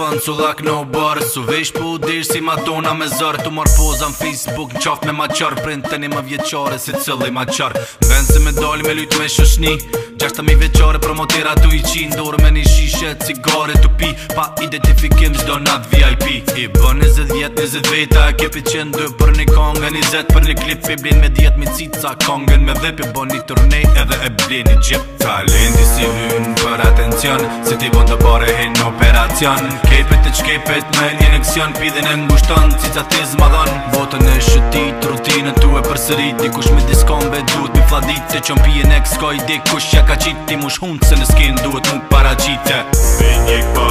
fun su lak no bar su vesh po dish si madonna me zërë, tu mor poza në facebook qoft me maqar print tani ma vjeçore si cilli Në vend se me dal me lut me shoshni të mi vjeçore promotera tu i qinë Dorë me ni shishe cigare tu pi pa identifikim çdo nat vip i bën 20 vjet 20 veta ke pi 2 dy për një kongë Një zet për një klip i blin me 10 me cica kongen me vep i bën turnej edhe e blin një gjep talenti si vy emocion Se ti bon të pare e në operacion Kepet e qkepet me një në kësion Pidhin e mbushton, cica ti zmadhon Votën e shëtit, rutinën tu e përsërit Dikush me diskombe, duhet dhut Mi fladit të qon pijen e kësko dikush dik ka qit ti mush hund Se në skin duhet nuk para qitë Vindjek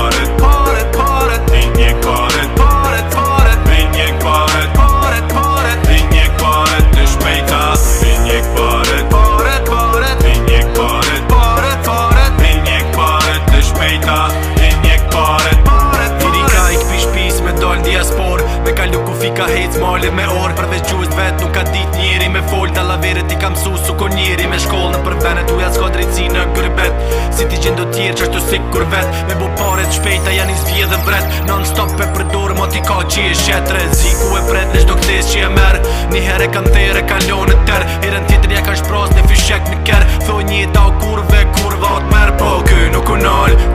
ka hec male me orë Përveç gjujt vet nuk ka dit njëri me fol laveret i kam su su ko njëri me shkoll Në përvenet uja s'ka drejtësi në gërbet Si ti do tjerë që është sik kur vet Me bu paret shpejta janë i zvje dhe vret Non stop e dorë, mo ti ka që i shetre Ziku e pret në shdo këtes që e merë Një herë e kam thejrë e kalonë të tërë Herën tjetër ja ka shpras në fyshek në kërë Tho një ta kurve kurve atë merë Po kë nuk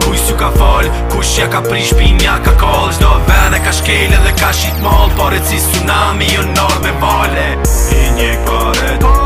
kuj ka fal Kush ja ka prish ka shkele dhe ka shit mall Por e si tsunami jo nor me vale I një kore të